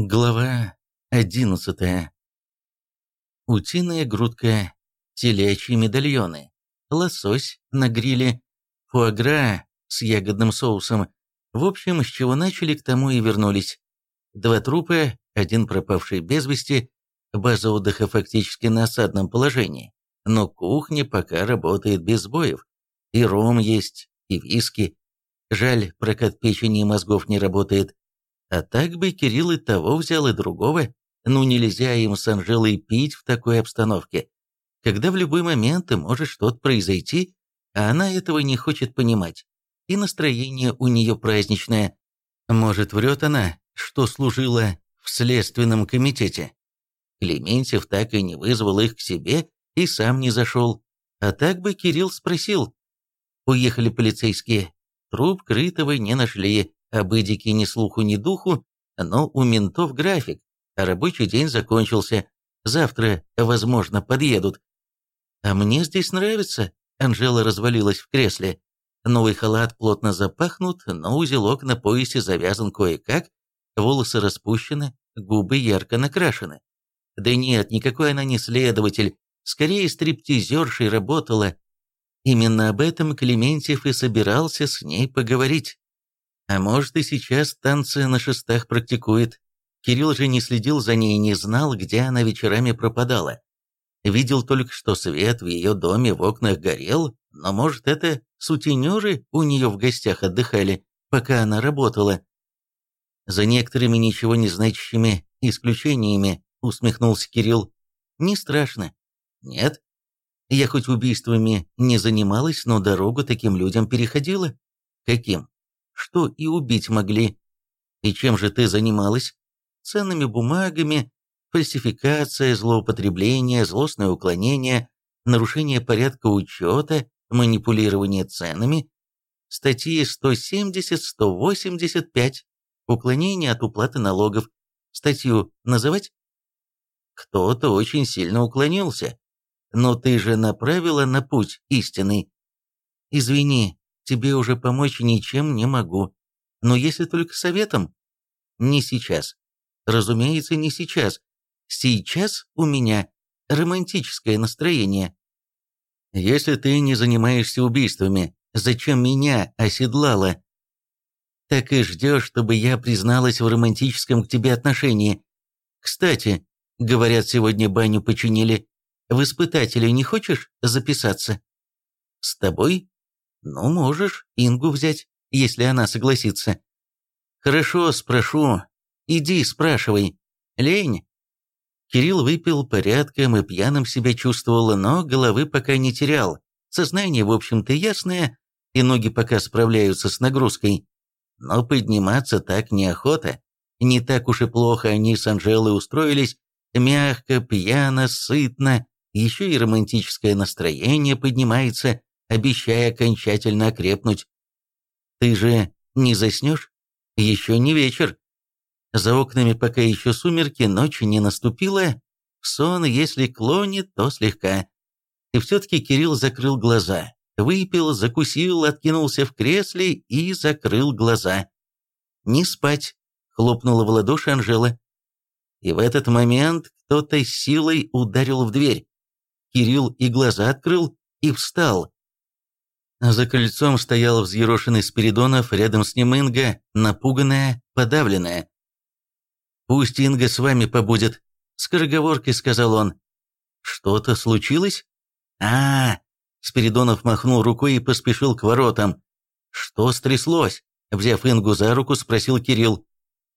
Глава одиннадцатая. Утиная грудка, телячьи медальоны, лосось на гриле, фуагра с ягодным соусом. В общем, с чего начали, к тому и вернулись. Два трупа, один пропавший без вести, база отдыха фактически на осадном положении. Но кухня пока работает без сбоев. И ром есть, и виски. Жаль, прокат печени и мозгов не работает. А так бы Кирилл и того взял, и другого. Ну нельзя им с Анжелой пить в такой обстановке, когда в любой момент может что-то произойти, а она этого не хочет понимать. И настроение у нее праздничное. Может, врет она, что служила в следственном комитете. Клементьев так и не вызвал их к себе и сам не зашел. А так бы Кирилл спросил. Уехали полицейские. Труп Крытого не нашли, об Эдике ни слуху, ни духу, но у ментов график, а рабочий день закончился. Завтра, возможно, подъедут. А мне здесь нравится. Анжела развалилась в кресле. Новый халат плотно запахнут, но узелок на поясе завязан кое-как, волосы распущены, губы ярко накрашены. Да нет, никакой она не следователь, скорее стриптизершей работала. Именно об этом Клементьев и собирался с ней поговорить. А может и сейчас танцы на шестах практикует. Кирилл же не следил за ней и не знал, где она вечерами пропадала. Видел только, что свет в ее доме в окнах горел, но, может, это сутенеры у нее в гостях отдыхали, пока она работала. За некоторыми ничего не значащими исключениями усмехнулся Кирилл. Не страшно. Нет. Я хоть убийствами не занималась, но дорогу таким людям переходила. Каким? Что и убить могли. И чем же ты занималась? Ценными бумагами, фальсификация, злоупотребление, злостное уклонение, нарушение порядка учета, манипулирование ценами, статьи 170-185, уклонение от уплаты налогов. Статью называть? Кто-то очень сильно уклонился. Но ты же направила на путь истинный. Извини, тебе уже помочь ничем не могу. Но если только советом, не сейчас. Разумеется, не сейчас. Сейчас у меня романтическое настроение. Если ты не занимаешься убийствами, зачем меня оседлала? Так и ждешь, чтобы я призналась в романтическом к тебе отношении. Кстати, говорят, сегодня баню починили. В испытатели не хочешь записаться? С тобой «Ну, можешь Ингу взять, если она согласится». «Хорошо, спрошу. Иди, спрашивай. Лень?» Кирилл выпил порядком и пьяным себя чувствовал, но головы пока не терял. Сознание, в общем-то, ясное, и ноги пока справляются с нагрузкой. Но подниматься так неохота. Не так уж и плохо они с Анжелой устроились. Мягко, пьяно, сытно. Еще и романтическое настроение поднимается обещая окончательно окрепнуть. Ты же не заснешь? Еще не вечер. За окнами пока еще сумерки, ночи не наступила. сон, если клонит, то слегка. И все-таки Кирилл закрыл глаза. Выпил, закусил, откинулся в кресле и закрыл глаза. «Не спать!» — хлопнула в ладоши Анжела. И в этот момент кто-то силой ударил в дверь. Кирилл и глаза открыл, и встал. За крыльцом стоял взъерошенный Спиридонов, рядом с ним Инга, напуганная, подавленная. «Пусть Инга с вами побудет», — скороговоркой сказал он. «Что-то случилось?» а, -а, -а Спиридонов махнул рукой и поспешил к воротам. «Что стряслось?» — взяв Ингу за руку, спросил Кирилл.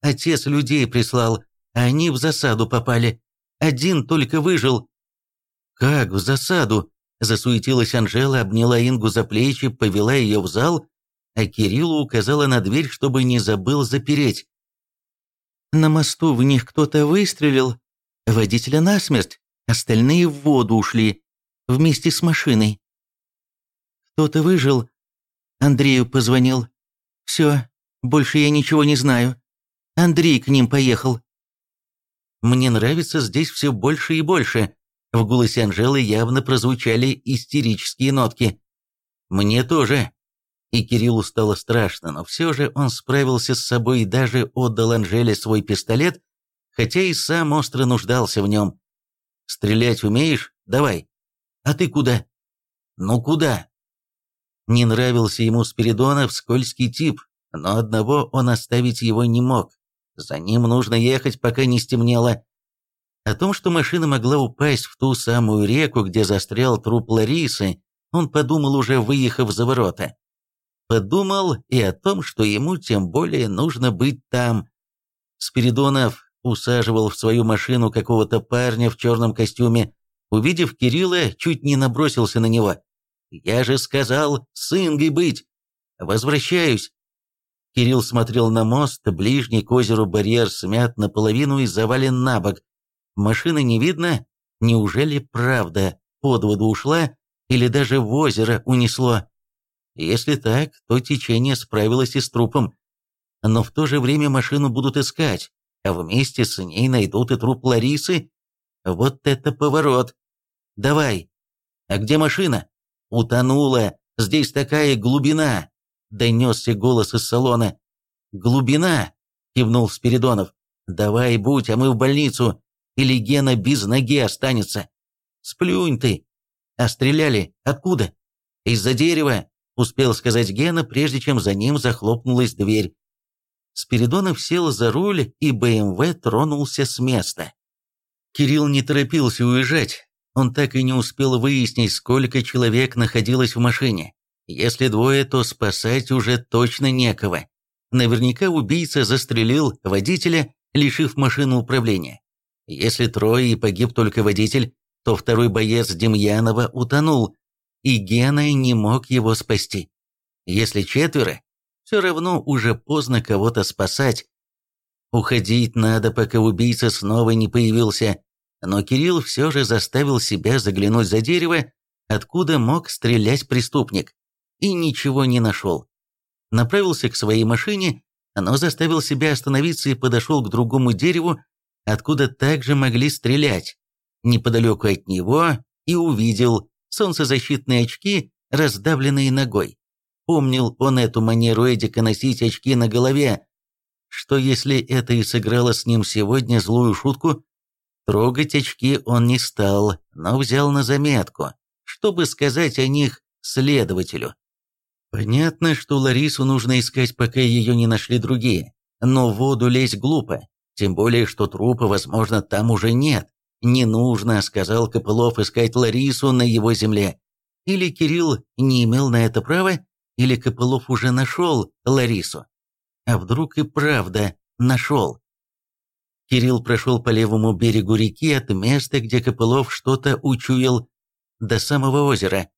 «Отец людей прислал, а они в засаду попали. Один только выжил». «Как в засаду?» Засуетилась Анжела, обняла Ингу за плечи, повела ее в зал, а Кириллу указала на дверь, чтобы не забыл запереть. На мосту в них кто-то выстрелил, водителя насмерть, остальные в воду ушли, вместе с машиной. Кто-то выжил, Андрею позвонил. Все, больше я ничего не знаю. Андрей к ним поехал. Мне нравится здесь все больше и больше, в голосе Анжелы явно прозвучали истерические нотки. «Мне тоже». И Кириллу стало страшно, но все же он справился с собой и даже отдал Анжеле свой пистолет, хотя и сам остро нуждался в нем. «Стрелять умеешь? Давай». «А ты куда?» «Ну куда?» Не нравился ему Спиридонов, скользкий тип, но одного он оставить его не мог. За ним нужно ехать, пока не стемнело. О том, что машина могла упасть в ту самую реку, где застрял труп Ларисы, он подумал уже выехав за ворота. Подумал и о том, что ему тем более нужно быть там. Спиридонов усаживал в свою машину какого-то парня в черном костюме. Увидев Кирилла, чуть не набросился на него. «Я же сказал, с быть! Возвращаюсь!» Кирилл смотрел на мост, ближний к озеру барьер смят наполовину и завален на бок. Машины не видно. Неужели правда под воду ушла или даже в озеро унесло? Если так, то течение справилось и с трупом. Но в то же время машину будут искать, а вместе с ней найдут и труп Ларисы. Вот это поворот. Давай. А где машина? Утонула. Здесь такая глубина. Донесся голос из салона. Глубина, кивнул Спиридонов. Давай, будь, а мы в больницу. Или Гена без ноги останется. Сплюнь ты. А стреляли откуда? Из-за дерева, успел сказать Гена, прежде чем за ним захлопнулась дверь. Спиридонов сел за руль, и БМВ тронулся с места. Кирилл не торопился уезжать. Он так и не успел выяснить, сколько человек находилось в машине. Если двое, то спасать уже точно некого. Наверняка убийца застрелил водителя, лишив машину управления. Если трое и погиб только водитель, то второй боец Демьянова утонул, и Гена не мог его спасти. Если четверо, все равно уже поздно кого-то спасать. Уходить надо, пока убийца снова не появился, но Кирилл все же заставил себя заглянуть за дерево, откуда мог стрелять преступник, и ничего не нашел. Направился к своей машине, но заставил себя остановиться и подошел к другому дереву, откуда также могли стрелять. Неподалеку от него и увидел солнцезащитные очки, раздавленные ногой. Помнил он эту манеру Эдика носить очки на голове. Что если это и сыграло с ним сегодня злую шутку? Трогать очки он не стал, но взял на заметку, чтобы сказать о них следователю. Понятно, что Ларису нужно искать, пока ее не нашли другие, но в воду лезть глупо, тем более, что трупа, возможно, там уже нет. «Не нужно», — сказал Копылов, — «искать Ларису на его земле». Или Кирилл не имел на это права, или Копылов уже нашел Ларису? А вдруг и правда нашел? Кирилл прошел по левому берегу реки от места, где Копылов что-то учуял, до самого озера.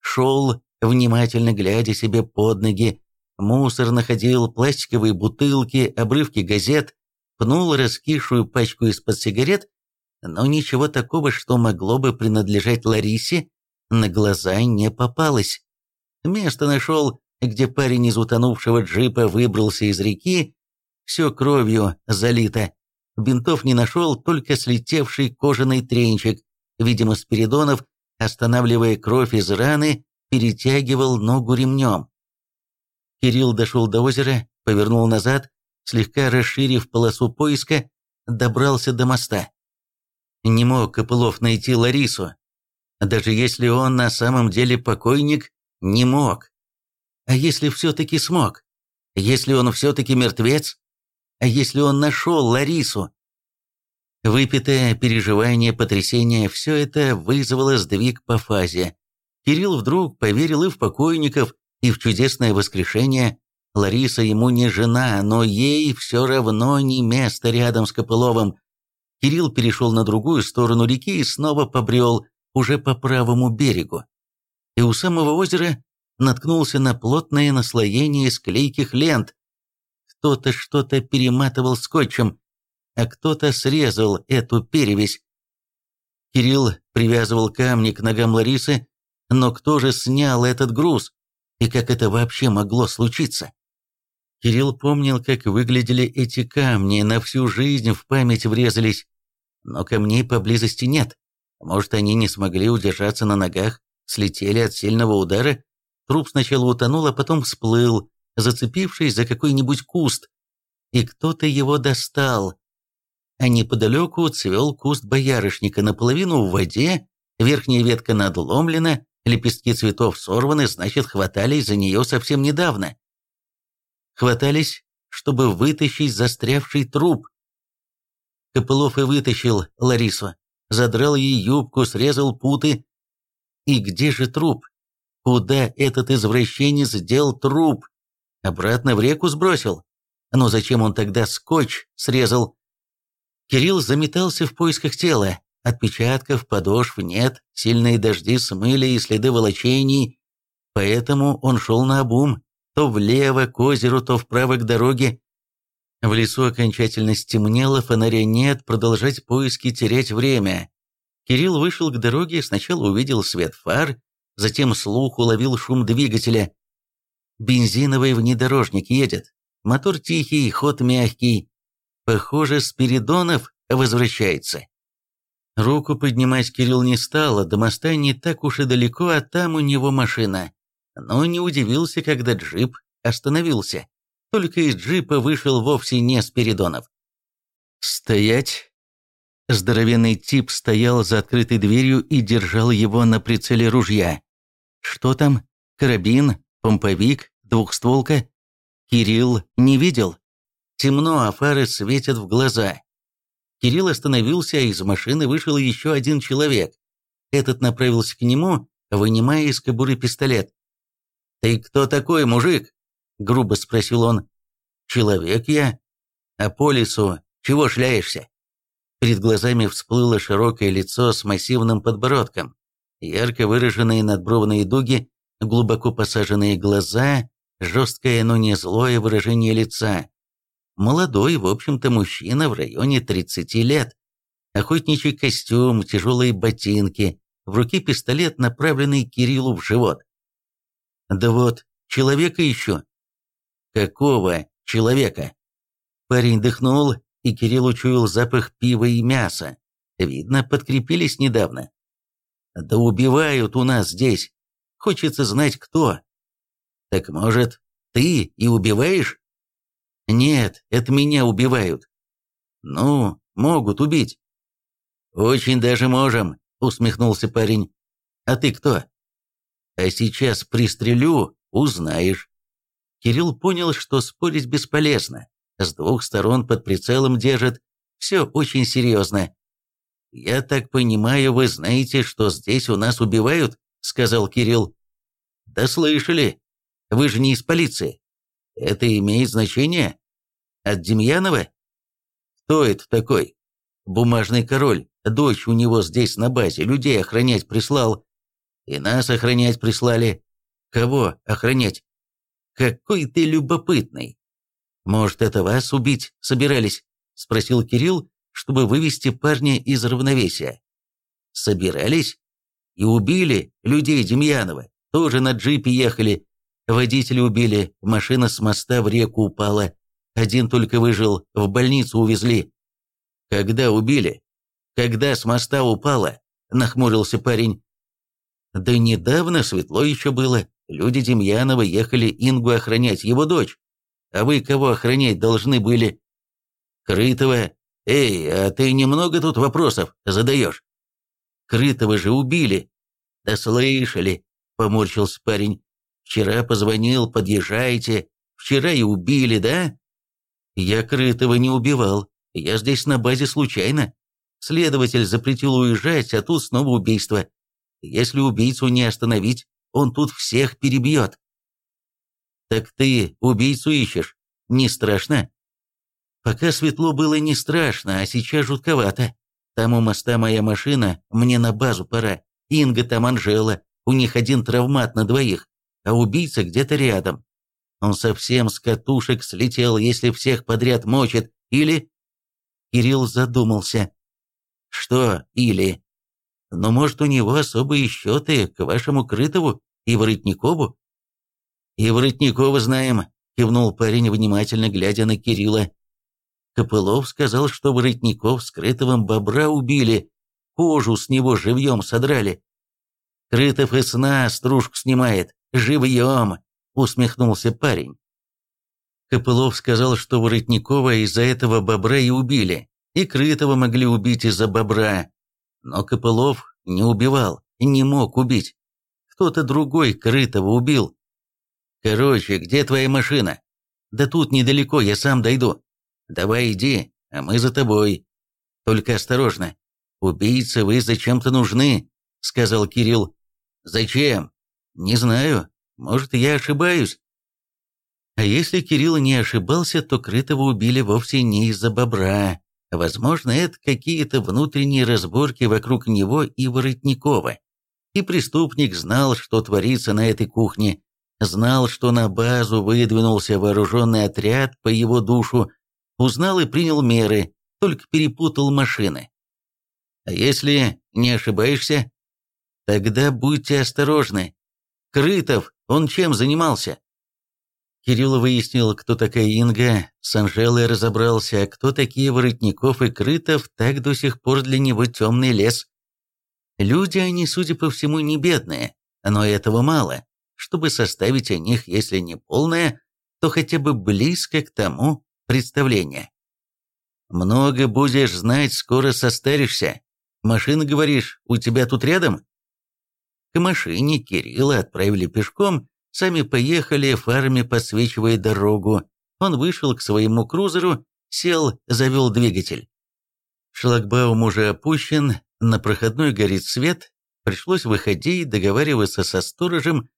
Шел, внимательно глядя себе под ноги. Мусор находил, пластиковые бутылки, обрывки газет, пнул раскисшую пачку из-под сигарет, но ничего такого, что могло бы принадлежать Ларисе, на глаза не попалось. Место нашел, где парень из утонувшего джипа выбрался из реки, все кровью залито. Бинтов не нашел, только слетевший кожаный тренчик. Видимо, Спиридонов, останавливая кровь из раны, перетягивал ногу ремнем. Кирилл дошел до озера, повернул назад, слегка расширив полосу поиска, добрался до моста. Не мог Копылов найти Ларису. Даже если он на самом деле покойник, не мог. А если все-таки смог? Если он все-таки мертвец? А если он нашел Ларису? Выпитое переживание, потрясение – все это вызвало сдвиг по фазе. Кирилл вдруг поверил и в покойников, и в чудесное воскрешение. Лариса ему не жена, но ей все равно не место рядом с Копыловым. Кирилл перешел на другую сторону реки и снова побрел, уже по правому берегу и у самого озера наткнулся на плотное наслоение склейких лент. Кто-то что-то перематывал скотчем, а кто-то срезал эту перевесь. Кирилл привязывал камни к ногам Ларисы, но кто же снял этот груз? И как это вообще могло случиться? Кирилл помнил, как выглядели эти камни, на всю жизнь в память врезались. Но камней поблизости нет. Может, они не смогли удержаться на ногах, слетели от сильного удара. Труп сначала утонул, а потом всплыл, зацепившись за какой-нибудь куст. И кто-то его достал. а неподалеку цвел куст боярышника, наполовину в воде, верхняя ветка надломлена, лепестки цветов сорваны, значит, хватались за нее совсем недавно. Хватались, чтобы вытащить застрявший труп. Копылов и вытащил Ларису, задрал ей юбку, срезал путы. И где же труп? Куда этот извращенец сделал труп? Обратно в реку сбросил? Но зачем он тогда скотч срезал? Кирилл заметался в поисках тела. Отпечатков, подошв нет, сильные дожди смыли и следы волочений, поэтому он шел на обум, то влево к озеру, то вправо к дороге. В лесу окончательно стемнело, фонаря нет, продолжать поиски, терять время. Кирилл вышел к дороге, сначала увидел свет фар, затем слух уловил шум двигателя. Бензиновый внедорожник едет. Мотор тихий, ход мягкий. Похоже, Спиридонов возвращается. Руку поднимать Кирилл не стал, а до моста не так уж и далеко, а там у него машина. Но не удивился, когда джип остановился. Только из джипа вышел вовсе не Спиридонов. «Стоять!» Здоровенный тип стоял за открытой дверью и держал его на прицеле ружья. Что там? Карабин? Помповик? Двухстволка? Кирилл не видел. Темно, а фары светят в глаза. Кирилл остановился, а из машины вышел еще один человек. Этот направился к нему, вынимая из кобуры пистолет. «Ты кто такой, мужик?» — грубо спросил он. «Человек я. А по лесу чего шляешься?» Перед глазами всплыло широкое лицо с массивным подбородком, ярко выраженные надбровные дуги, глубоко посаженные глаза, жесткое, но не злое выражение лица. Молодой, в общем-то, мужчина в районе 30 лет. Охотничий костюм, тяжелые ботинки, в руке пистолет, направленный Кириллу в живот. Да вот, человека ищу. Какого человека? Парень дыхнул, и Кирилл учуял запах пива и мяса. Видно, подкрепились недавно. Да убивают у нас здесь. Хочется знать, кто. Так может, ты и убиваешь? Нет, это меня убивают. Ну, могут убить. Очень даже можем, усмехнулся парень. А ты кто? А сейчас пристрелю, узнаешь. Кирилл понял, что спорить бесполезно. С двух сторон под прицелом держит. Все очень серьезно. «Я так понимаю, вы знаете, что здесь у нас убивают?» — сказал Кирилл. «Да слышали. Вы же не из полиции. Это имеет значение? От Демьянова? Кто это такой? Бумажный король. Дочь у него здесь на базе. Людей охранять прислал. И нас охранять прислали. Кого охранять? Какой ты любопытный. Может, это вас убить собирались? Спросил Кирилл, чтобы вывести парня из равновесия. Собирались? И убили людей Демьянова. Тоже на джипе ехали. Водителя убили, машина с моста в реку упала. Один только выжил, в больницу увезли. Когда убили? Когда с моста упала? Нахмурился парень. Да недавно светло еще было. Люди Демьянова ехали Ингу охранять, его дочь. А вы кого охранять должны были? Крытого. Эй, а ты немного тут вопросов задаешь? Крытого же убили. Да слышали, поморщился парень. Вчера позвонил, подъезжайте. Вчера и убили, да? Я Крытого не убивал. Я здесь на базе случайно. Следователь запретил уезжать, а тут снова убийство. Если убийцу не остановить, он тут всех перебьет. Так ты убийцу ищешь? Не страшно? Пока светло было не страшно, а сейчас жутковато. Там у моста моя машина, мне на базу пора. Инга там Анжела, у них один травмат на двоих а убийца где-то рядом. Он совсем с катушек слетел, если всех подряд мочит, или... Кирилл задумался. Что «или»? Но может у него особые счеты к вашему Крытову и Воротникову? И Воротникова знаем, кивнул парень, внимательно глядя на Кирилла. Копылов сказал, что Воротников с Крытовым бобра убили, кожу с него живьем содрали. Крытов и сна стружку снимает, «Живьем!» — усмехнулся парень. Копылов сказал, что Воротникова из-за этого бобра и убили. И Крытого могли убить из-за бобра. Но Копылов не убивал, не мог убить. Кто-то другой Крытого убил. Короче, где твоя машина? Да тут недалеко, я сам дойду. Давай иди, а мы за тобой. Только осторожно. Убийцы вы зачем-то нужны, сказал Кирилл. Зачем? Не знаю. Может, я ошибаюсь. А если Кирилл не ошибался, то Крытого убили вовсе не из-за бобра. Возможно, это какие-то внутренние разборки вокруг него и Воротникова. И преступник знал, что творится на этой кухне, знал, что на базу выдвинулся вооруженный отряд по его душу, узнал и принял меры, только перепутал машины. А если не ошибаешься, тогда будьте осторожны. Крытов, он чем занимался? Кирилл выяснил, кто такая Инга, с Анжелой разобрался, кто такие Воротников и Крытов, так до сих пор для него темный лес. Люди они, судя по всему, не бедные, но этого мало, чтобы составить о них, если не полное, то хотя бы близко к тому представление. «Много будешь знать, скоро состаришься. Машина, говоришь, у тебя тут рядом?» К машине Кирилла отправили пешком, Сами поехали, фарами подсвечивая дорогу. Он вышел к своему крузеру, сел, завел двигатель. Шлагбаум уже опущен, на проходной горит свет. Пришлось выходить, договариваться со сторожем,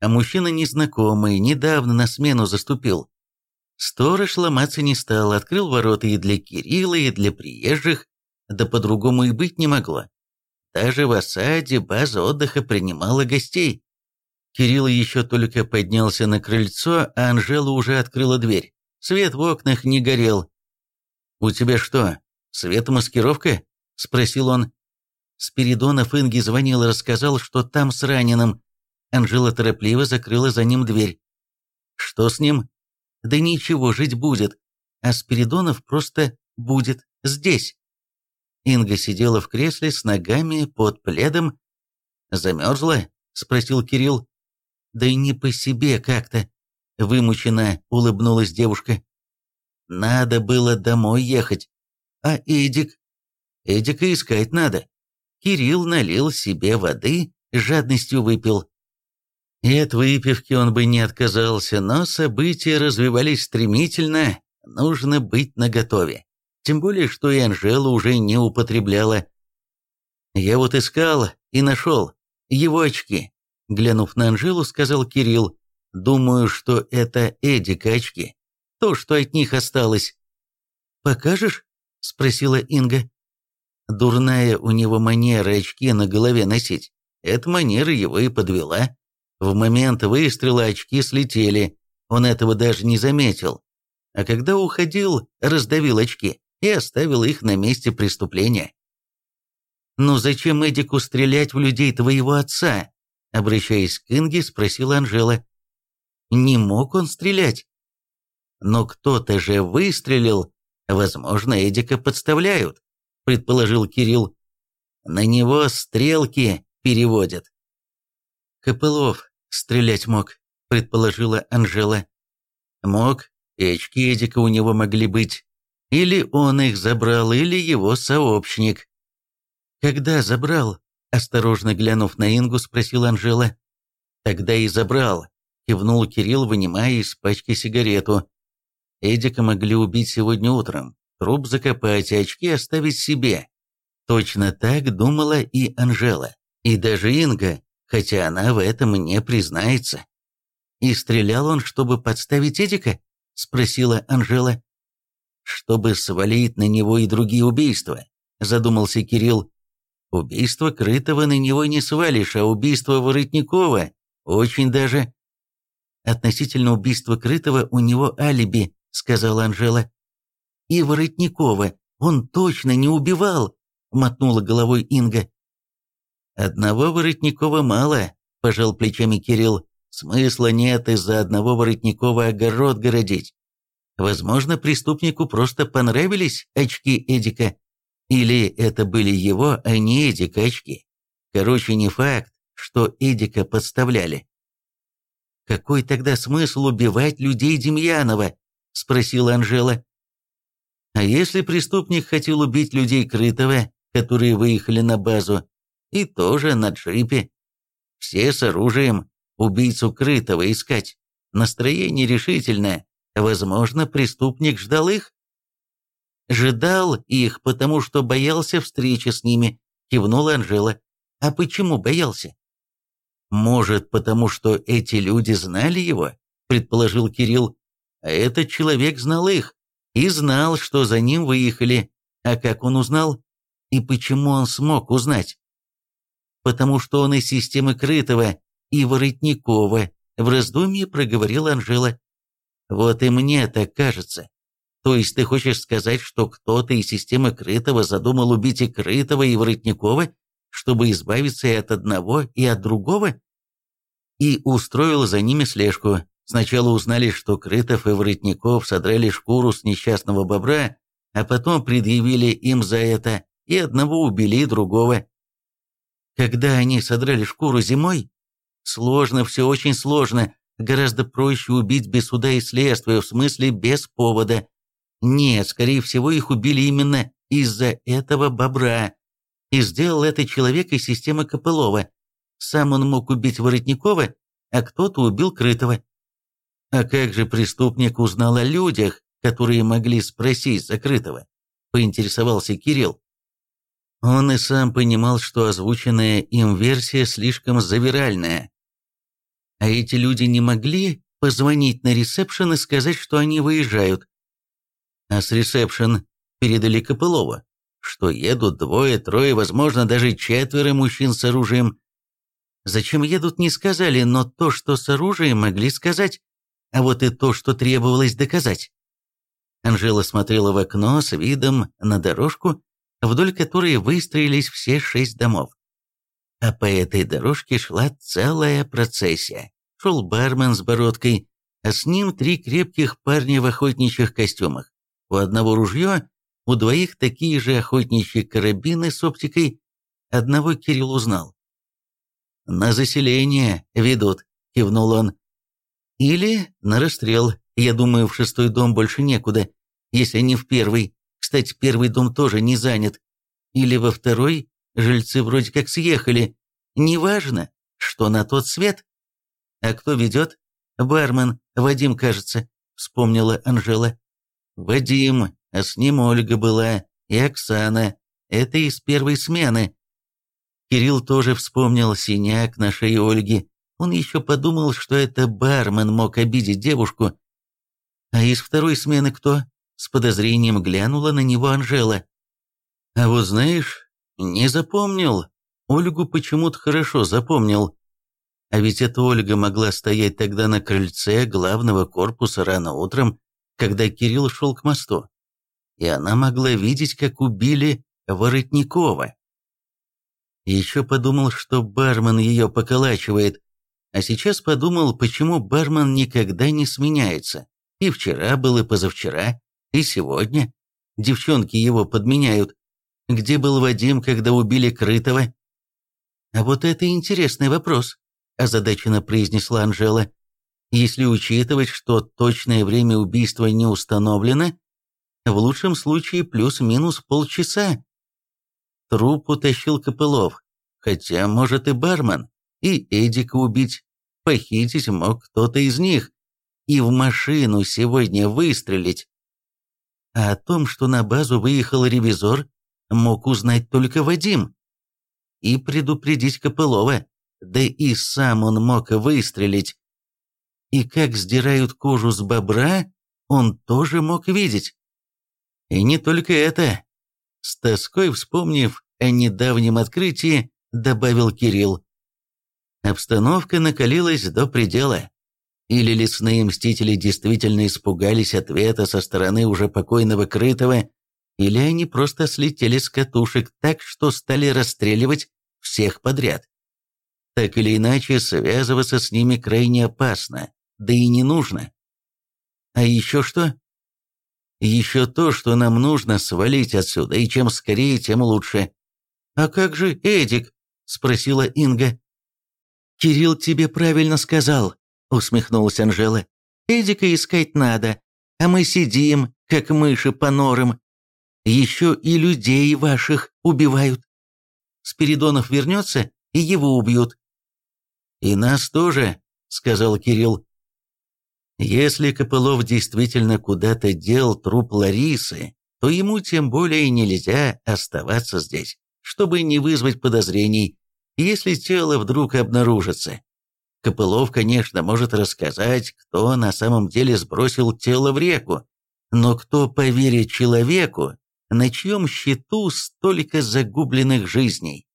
а мужчина незнакомый, недавно на смену заступил. Сторож ломаться не стал, открыл ворота и для Кирилла, и для приезжих, да по-другому и быть не могло. Даже в осаде база отдыха принимала гостей. Кирилл еще только поднялся на крыльцо, а Анжела уже открыла дверь. Свет в окнах не горел. «У тебя что, светомаскировка?» – спросил он. Спиридонов Инги звонил и рассказал, что там с раненым. Анжела торопливо закрыла за ним дверь. «Что с ним?» «Да ничего, жить будет. А Спиридонов просто будет здесь». Инга сидела в кресле с ногами под пледом. «Замерзла?» – спросил Кирилл. Да и не по себе как-то. Вымученно улыбнулась девушка. Надо было домой ехать. А Эдик? Эдика искать надо. Кирилл налил себе воды, жадностью выпил. И от выпивки он бы не отказался, но события развивались стремительно, нужно быть наготове. Тем более, что и Анжела уже не употребляла. Я вот искал и нашел его очки. Глянув на Анжелу, сказал Кирилл, «Думаю, что это Эдди качки. То, что от них осталось». «Покажешь?» – спросила Инга. Дурная у него манера очки на голове носить. Эта манера его и подвела. В момент выстрела очки слетели, он этого даже не заметил. А когда уходил, раздавил очки и оставил их на месте преступления. «Ну зачем Эдику стрелять в людей твоего отца?» Обращаясь к Инге, спросила Анжела. «Не мог он стрелять?» «Но кто-то же выстрелил. Возможно, Эдика подставляют», — предположил Кирилл. «На него стрелки переводят». «Копылов стрелять мог», — предположила Анжела. «Мог, и очки Эдика у него могли быть. Или он их забрал, или его сообщник». «Когда забрал?» Осторожно глянув на Ингу, спросил Анжела. «Тогда и забрал», — кивнул Кирилл, вынимая из пачки сигарету. «Эдика могли убить сегодня утром, труп закопать, а очки оставить себе». Точно так думала и Анжела, и даже Инга, хотя она в этом не признается. «И стрелял он, чтобы подставить Эдика?» — спросила Анжела. «Чтобы свалить на него и другие убийства», — задумался Кирилл. Убийство Крытого на него не свалишь, а убийство Воротникова очень даже... Относительно убийства Крытого у него алиби, сказала Анжела. И Воротникова он точно не убивал, мотнула головой Инга. Одного Воротникова мало, пожал плечами Кирилл. Смысла нет из-за одного Воротникова огород городить. Возможно, преступнику просто понравились очки Эдика, или это были его, а не Эдика очки? Короче, не факт, что Эдика подставляли. «Какой тогда смысл убивать людей Демьянова?» – спросила Анжела. А если преступник хотел убить людей Крытого, которые выехали на базу, и тоже на джипе? Все с оружием, убийцу Крытого искать. Настроение решительное. Возможно, преступник ждал их? Ждал их, потому что боялся встречи с ними, кивнула Анжела. А почему боялся? Может, потому что эти люди знали его, предположил Кирилл. А этот человек знал их и знал, что за ним выехали. А как он узнал? И почему он смог узнать? Потому что он из системы Крытого и Воротникова, в раздумье проговорила Анжела. Вот и мне так кажется. То есть ты хочешь сказать, что кто-то из системы Крытого задумал убить и Крытого, и Воротникова, чтобы избавиться и от одного, и от другого? И устроил за ними слежку. Сначала узнали, что Крытов и Воротников содрали шкуру с несчастного бобра, а потом предъявили им за это, и одного убили, и другого. Когда они содрали шкуру зимой? Сложно, все очень сложно. Гораздо проще убить без суда и следствия, в смысле без повода. Нет, скорее всего, их убили именно из-за этого бобра. И сделал это человек из системы Копылова. Сам он мог убить Воротникова, а кто-то убил Крытого. А как же преступник узнал о людях, которые могли спросить закрытого? Поинтересовался Кирилл. Он и сам понимал, что озвученная им версия слишком завиральная. А эти люди не могли позвонить на ресепшн и сказать, что они выезжают. А с ресепшн передали Копылова, что едут двое, трое, возможно, даже четверо мужчин с оружием. Зачем едут, не сказали, но то, что с оружием, могли сказать, а вот и то, что требовалось доказать. Анжела смотрела в окно с видом на дорожку, вдоль которой выстроились все шесть домов. А по этой дорожке шла целая процессия. Шел бармен с бородкой, а с ним три крепких парня в охотничьих костюмах. У одного ружье, у двоих такие же охотничьи карабины с оптикой. Одного Кирилл узнал. «На заселение ведут», — кивнул он. «Или на расстрел. Я думаю, в шестой дом больше некуда, если не в первый. Кстати, первый дом тоже не занят. Или во второй жильцы вроде как съехали. Неважно, что на тот свет. А кто ведет? Бармен, Вадим, кажется, вспомнила Анжела. Вадим, а с ним Ольга была, и Оксана. Это из первой смены. Кирилл тоже вспомнил синяк на шее Ольги. Он еще подумал, что это бармен мог обидеть девушку. А из второй смены кто? С подозрением глянула на него Анжела. «А вот знаешь, не запомнил. Ольгу почему-то хорошо запомнил. А ведь эта Ольга могла стоять тогда на крыльце главного корпуса рано утром, когда Кирилл шел к мосту. И она могла видеть, как убили Воротникова. Еще подумал, что бармен ее поколачивает, а сейчас подумал, почему бармен никогда не сменяется. И вчера был, и позавчера. И сегодня девчонки его подменяют. Где был Вадим, когда убили Крытого? А вот это интересный вопрос, озадаченно произнесла Анжела. Если учитывать, что точное время убийства не установлено, в лучшем случае плюс-минус полчаса. Труп утащил Копылов, хотя, может, и бармен, и Эдика убить. Похитить мог кто-то из них. И в машину сегодня выстрелить а о том, что на базу выехал ревизор, мог узнать только Вадим. И предупредить Копылова, да и сам он мог выстрелить. И как сдирают кожу с бобра, он тоже мог видеть. И не только это. С тоской вспомнив о недавнем открытии, добавил Кирилл. Обстановка накалилась до предела. Или лесные мстители действительно испугались ответа со стороны уже покойного Крытого, или они просто слетели с катушек так, что стали расстреливать всех подряд. Так или иначе, связываться с ними крайне опасно, да и не нужно. А еще что? Еще то, что нам нужно свалить отсюда, и чем скорее, тем лучше. «А как же Эдик?» – спросила Инга. «Кирилл тебе правильно сказал», усмехнулась Анжела. «Эдика искать надо, а мы сидим, как мыши по норам. Еще и людей ваших убивают. Спиридонов вернется, и его убьют. «И нас тоже», — сказал Кирилл. Если Копылов действительно куда-то дел труп Ларисы, то ему тем более нельзя оставаться здесь, чтобы не вызвать подозрений, если тело вдруг обнаружится. Копылов, конечно, может рассказать, кто на самом деле сбросил тело в реку, но кто поверит человеку, на чьем счету столько загубленных жизней?